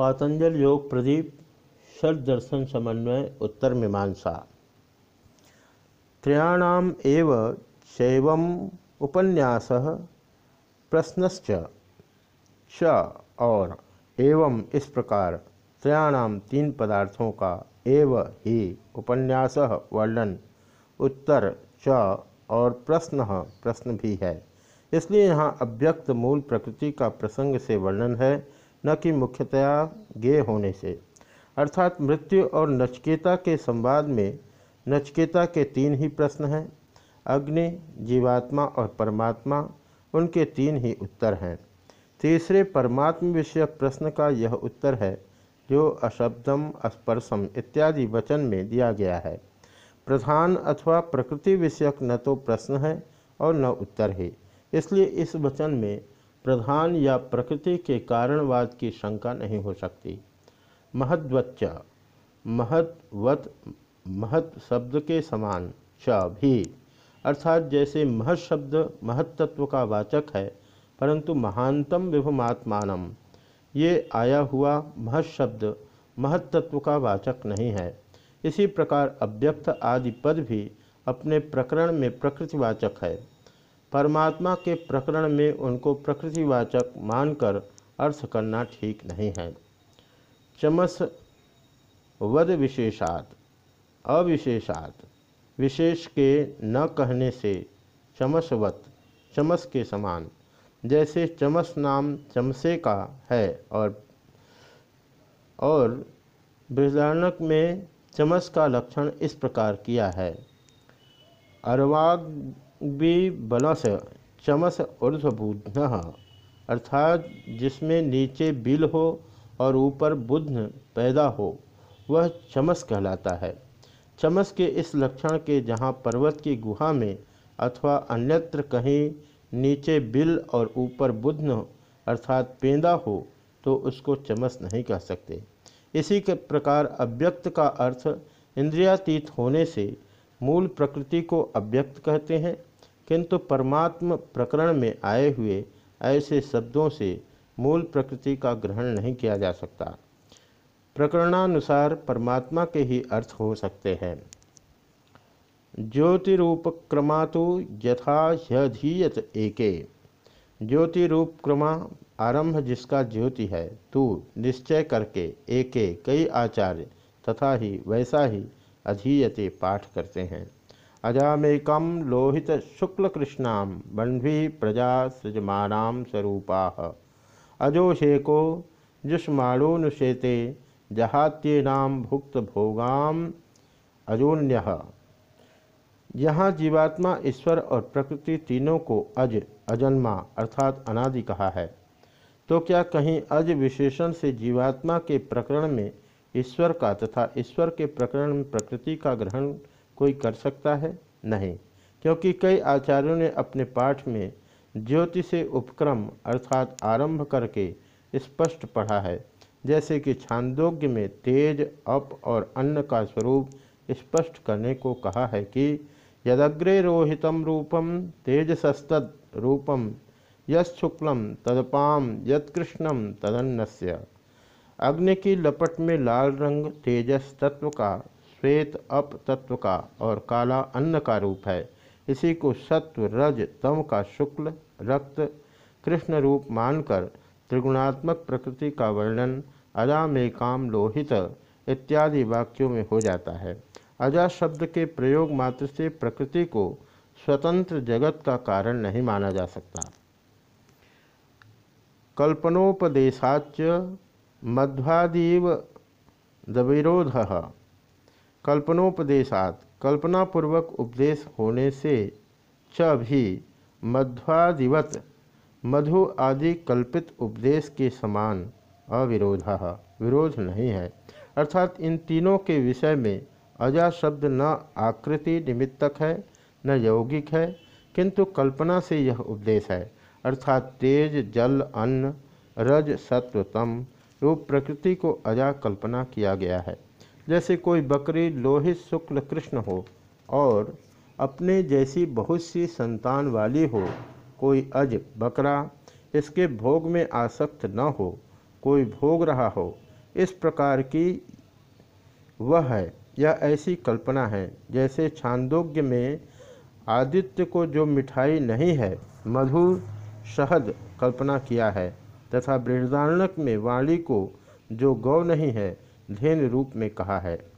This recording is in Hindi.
पातंजल योग प्रदीप षड दर्शन समन्वय, उत्तर मीमांसा। त्रयाणाम एव शैवम उपन्यास, प्रश्नश्च। च और एवं इस प्रकार त्रयाणाम तीन पदार्थों का एव ही उपन्यास वर्णन, उत्तर च और प्रश्न प्रश्न भी है। इसलिए यहाँ अव्यक्त मूल प्रकृति का प्रसंग से वर्णन है। न कि मुख्यतया गे होने से। अर्थात मृत्यु और नचकेता के संवाद में नचकेता के तीन ही प्रश्न हैं। अग्नि, जीवात्मा और परमात्मा, उनके तीन ही उत्तर हैं। तीसरे परमात्म विषयक प्रश्न का यह उत्तर है, जो अशब्दम स्पर्शम इत्यादि वचन में दिया गया है। प्रधान अथवा प्रकृति विषयक न तो प्रश्न है और न उत्तर है। इसलिए इस वचन में प्रधान या प्रकृति के कारणवाद की शंका नहीं हो सकती। महद्वच्च महत्वत महत शब्द के समान च भी। अर्थात जैसे महत शब्द का वाचक है, परंतु महानतम विभुमात्मान ये आया हुआ महत शब्द का वाचक नहीं है। इसी प्रकार अव्यक्त आदि पद भी अपने प्रकरण में प्रकृतिवाचक है। परमात्मा के प्रकरण में उनको प्रकृतिवाचक मानकर अर्थ करना ठीक नहीं है। चमस वद विशेषात, अविशेषात, विशेष के न कहने से चमसवत, चमस के समान, जैसे चमस नाम चमसे का है और और बृहदारण्यक में चमस का लक्षण इस प्रकार किया है। अरवाग भी बनस चमस ऊर्धबुध अर्थात जिसमें नीचे बिल हो और ऊपर बुध पैदा हो, वह चमस कहलाता है। चमस के इस लक्षण के जहाँ पर्वत की गुहा में अथवा अन्यत्र कहीं नीचे बिल और ऊपर बुधन अर्थात पेंदा हो तो उसको चमस नहीं कह सकते। इसी के प्रकार अव्यक्त का अर्थ इंद्रियातीत होने से मूल प्रकृति को अव्यक्त कहते हैं किंतु परमात्म प्रकरण में आए हुए ऐसे शब्दों से मूल प्रकृति का ग्रहण नहीं किया जा सकता। प्रकरणानुसार परमात्मा के ही अर्थ हो सकते हैं। ज्योतिरूपक्रमा तो यथा ह्यधीयत एके। ज्योतिरूप क्रमा आरंभ जिसका ज्योति है, तू निश्चय करके एके कई आचार्य तथा ही वैसा ही अधीयते पाठ करते हैं। अजामेकम लोहित शुक्लकृष्णा बन्वी प्रजा सृजमानां स्वरूपा। अजोषेको जुष्माणोनुशेते जहात्येनाम भुक्त भोगाम अजोन्य। यहाँ जीवात्मा, ईश्वर और प्रकृति तीनों को अज, अजन्मा अर्थात अनादि कहा है। तो क्या कहीं अज विशेषण से जीवात्मा के प्रकरण में ईश्वर का तथा ईश्वर के प्रकरण में प्रकृति का ग्रहण कोई कर सकता है? नहीं। क्योंकि कई आचार्यों ने अपने पाठ में ज्योति से उपक्रम अर्थात आरंभ करके स्पष्ट पढ़ा है। जैसे कि छांदोग्य में तेज, अप और अन्न का स्वरूप स्पष्ट करने को कहा है कि यदग्रे रोहितम रूपम, तेजसस्तद रूपम यशुक्लम तदपाम, यत्कृष्णम तदन्नस्य। अग्नि की लपट में लाल रंग तेजस तत्व का श्वेत अप तत्व का और काला अन्न का रूप है। इसी को सत्व, रज, तम का शुक्ल, रक्त, कृष्ण रूप मानकर त्रिगुणात्मक प्रकृति का वर्णन अजा में काम लोहित इत्यादि वाक्यों में हो जाता है। अजा शब्द के प्रयोग मात्र से प्रकृति को स्वतंत्र जगत का कारण नहीं माना जा सकता। कल्पनोपदेशाच मध्वादीव दविरोध कल्पनोपदेशात। कल्पनापूर्वक उपदेश होने से च भी मध्वादिवत मधु आदि कल्पित उपदेश के समान अविरोध। विरोध नहीं है। अर्थात इन तीनों के विषय में अजा शब्द न आकृति निमित्तक है, न यौगिक है, किंतु कल्पना से यह उपदेश है। अर्थात तेज, जल, अन्न, रज, सत्व, तम, रूप प्रकृति को अजा कल्पना किया गया है। जैसे कोई बकरी लोहित शुक्ल कृष्ण हो और अपने जैसी बहुत सी संतान वाली हो, कोई अज बकरा इसके भोग में आसक्त न हो, कोई भोग रहा हो, इस प्रकार की वह है। यह ऐसी कल्पना है जैसे छांदोग्य में आदित्य को जो मिठाई नहीं है, मधुर शहद कल्पना किया है, तथा बृहदारण्यक में वाणी को जो गौ नहीं है धेन रूप में कहा है।